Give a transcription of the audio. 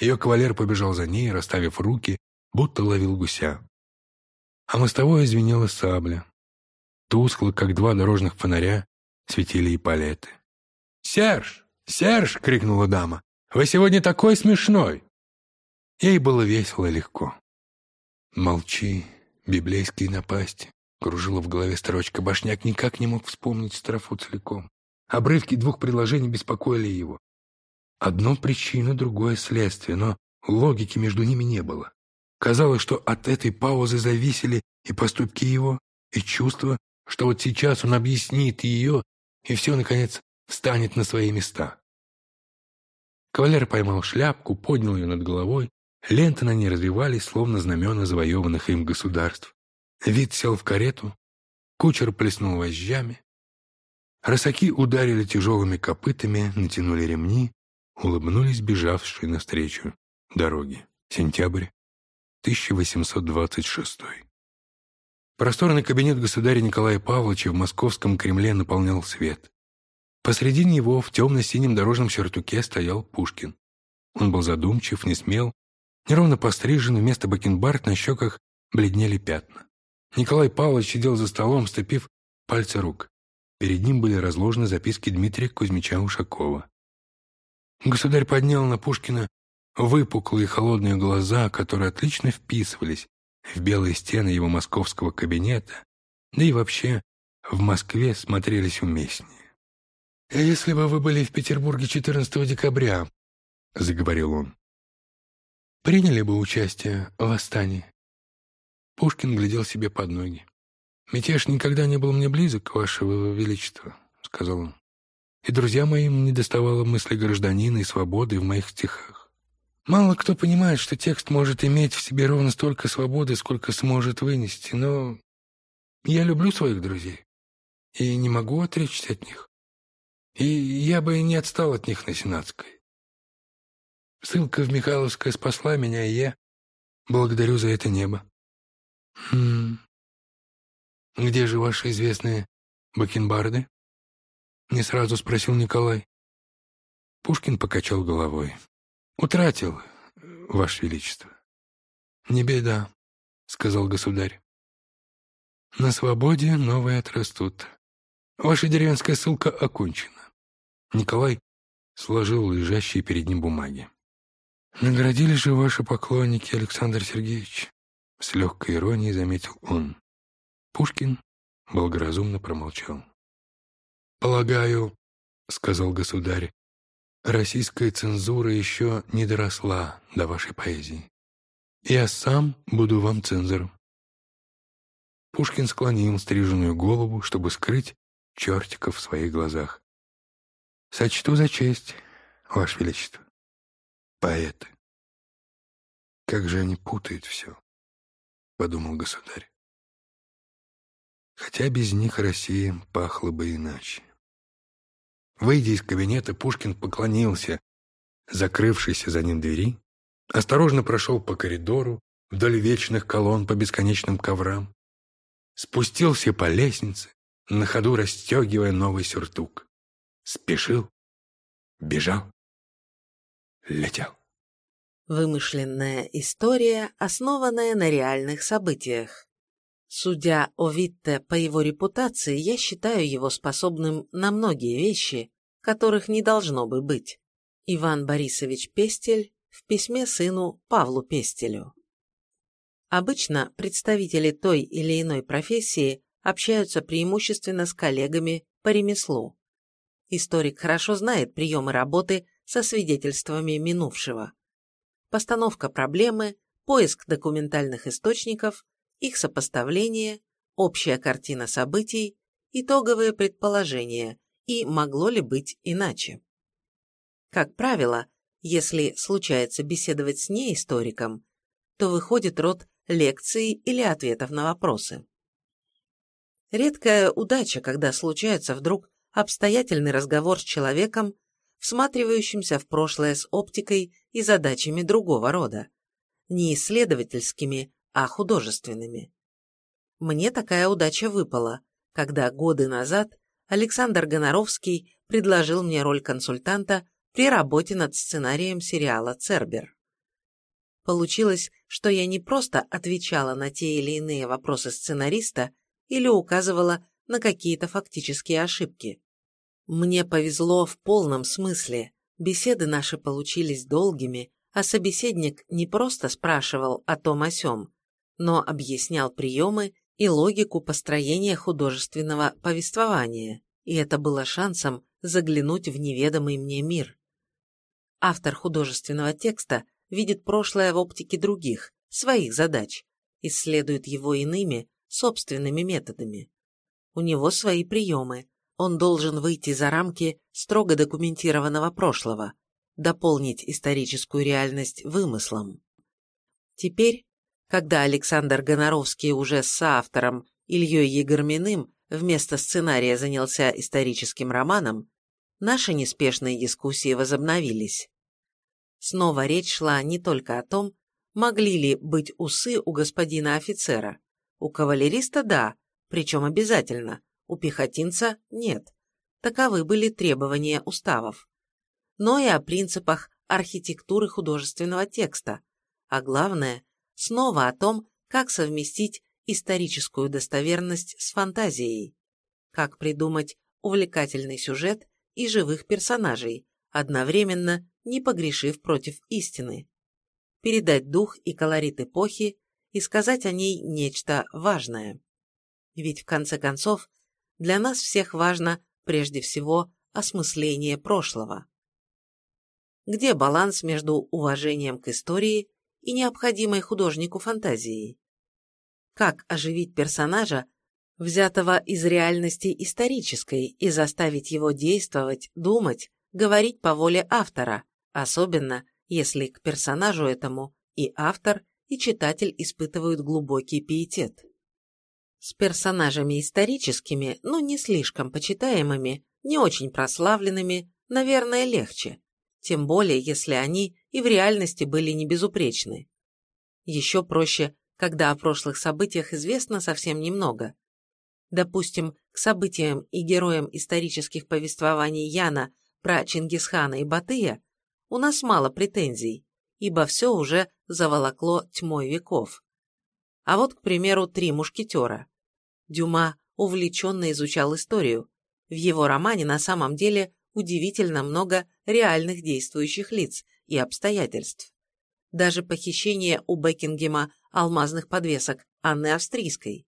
Ее кавалер побежал за ней, расставив руки, будто ловил гуся. А мостовое звенела сабля. Тускло, как два дорожных фонаря, светили и палеты. «Серж! Серж!» — крикнула дама. «Вы сегодня такой смешной!» Ей было весело и легко. «Молчи, библейские напасти», — кружила в голове строчка. Башняк никак не мог вспомнить строфу целиком. Обрывки двух предложений беспокоили его. Одно причина, другое следствие, но логики между ними не было. Казалось, что от этой паузы зависели и поступки его, и чувства, что вот сейчас он объяснит ее, и все, наконец, встанет на свои места. Кавалер поймал шляпку, поднял ее над головой, ленты на ней развивались, словно знамена завоеванных им государств. Вид сел в карету, кучер плеснул вожжами. Рысаки ударили тяжелыми копытами, натянули ремни, улыбнулись бежавшие навстречу дороги. Сентябрь 1826 Просторный кабинет государя Николая Павловича в московском Кремле наполнял свет. Посреди него в темно-синем дорожном сюртуке стоял Пушкин. Он был задумчив, не смел, неровно пострижен, вместо бакенбард на щеках бледнели пятна. Николай Павлович сидел за столом, ступив пальцы рук. Перед ним были разложены записки Дмитрия Кузьмича Ушакова. Государь поднял на Пушкина выпуклые холодные глаза, которые отлично вписывались в белые стены его московского кабинета, да и вообще в Москве смотрелись уместнее. «Если бы вы были в Петербурге 14 декабря», — заговорил он, — «приняли бы участие в восстании?» Пушкин глядел себе под ноги. «Мятеж никогда не был мне близок, Вашего Величества», — сказал он. «И друзьям моим не доставало мысли гражданина и свободы в моих стихах. Мало кто понимает, что текст может иметь в себе ровно столько свободы, сколько сможет вынести, но я люблю своих друзей и не могу отречься от них. И я бы не отстал от них на Сенатской. Ссылка в Михайловское спасла меня, и я благодарю за это небо. Хм. Где же ваши известные бакенбарды? Не сразу спросил Николай. Пушкин покачал головой. «Утратил, Ваше Величество». «Не беда», — сказал государь. «На свободе новые отрастут. Ваша деревенская ссылка окончена». Николай сложил лежащие перед ним бумаги. «Наградили же ваши поклонники, Александр Сергеевич», — с легкой иронией заметил он. Пушкин благоразумно промолчал. «Полагаю», — сказал государь, Российская цензура еще не доросла до вашей поэзии. Я сам буду вам цензором. Пушкин склонил стриженную голову, чтобы скрыть чертиков в своих глазах. «Сочту за честь, Ваше Величество. Поэты. Как же они путают все», — подумал государь. Хотя без них Россия пахла бы иначе. Выйдя из кабинета, Пушкин поклонился закрывшейся за ним двери, осторожно прошел по коридору, вдоль вечных колонн по бесконечным коврам, спустился по лестнице, на ходу расстегивая новый сюртук. Спешил, бежал, летел. Вымышленная история, основанная на реальных событиях. Судя о Витте по его репутации, я считаю его способным на многие вещи, которых не должно бы быть. Иван Борисович Пестель в письме сыну Павлу Пестелю. Обычно представители той или иной профессии общаются преимущественно с коллегами по ремеслу. Историк хорошо знает приемы работы со свидетельствами минувшего. Постановка проблемы, поиск документальных источников, их сопоставление, общая картина событий, итоговые предположения и могло ли быть иначе. Как правило, если случается беседовать с неисториком, то выходит род лекций или ответов на вопросы. Редкая удача, когда случается вдруг обстоятельный разговор с человеком, всматривающимся в прошлое с оптикой и задачами другого рода, не исследовательскими, а художественными. Мне такая удача выпала, когда годы назад Александр Гоноровский предложил мне роль консультанта при работе над сценарием сериала «Цербер». Получилось, что я не просто отвечала на те или иные вопросы сценариста или указывала на какие-то фактические ошибки. Мне повезло в полном смысле. Беседы наши получились долгими, а собеседник не просто спрашивал о том о сём, но объяснял приемы и логику построения художественного повествования, и это было шансом заглянуть в неведомый мне мир. Автор художественного текста видит прошлое в оптике других, своих задач, исследует его иными, собственными методами. У него свои приемы, он должен выйти за рамки строго документированного прошлого, дополнить историческую реальность вымыслом. Теперь, когда Александр Гоноровский уже с соавтором Ильей Егорминым вместо сценария занялся историческим романом, наши неспешные дискуссии возобновились. Снова речь шла не только о том, могли ли быть усы у господина офицера. У кавалериста – да, причем обязательно, у пехотинца – нет. Таковы были требования уставов. Но и о принципах архитектуры художественного текста, а главное, снова о том, как совместить историческую достоверность с фантазией, как придумать увлекательный сюжет и живых персонажей, одновременно не погрешив против истины, передать дух и колорит эпохи и сказать о ней нечто важное. Ведь в конце концов для нас всех важно прежде всего осмысление прошлого. Где баланс между уважением к истории и необходимой художнику фантазией? Как оживить персонажа, взятого из реальности исторической, и заставить его действовать, думать, говорить по воле автора, особенно если к персонажу этому и автор, и читатель испытывают глубокий пиетет. С персонажами историческими, но не слишком почитаемыми, не очень прославленными, наверное, легче, тем более если они и в реальности были не безупречны. Еще проще, когда о прошлых событиях известно совсем немного. Допустим, к событиям и героям исторических повествований Яна про Чингисхана и Батыя у нас мало претензий, ибо все уже заволокло тьмой веков. А вот, к примеру, «Три мушкетера». Дюма увлеченно изучал историю. В его романе на самом деле удивительно много реальных действующих лиц и обстоятельств. Даже похищение у Бекингема алмазных подвесок Анны Австрийской.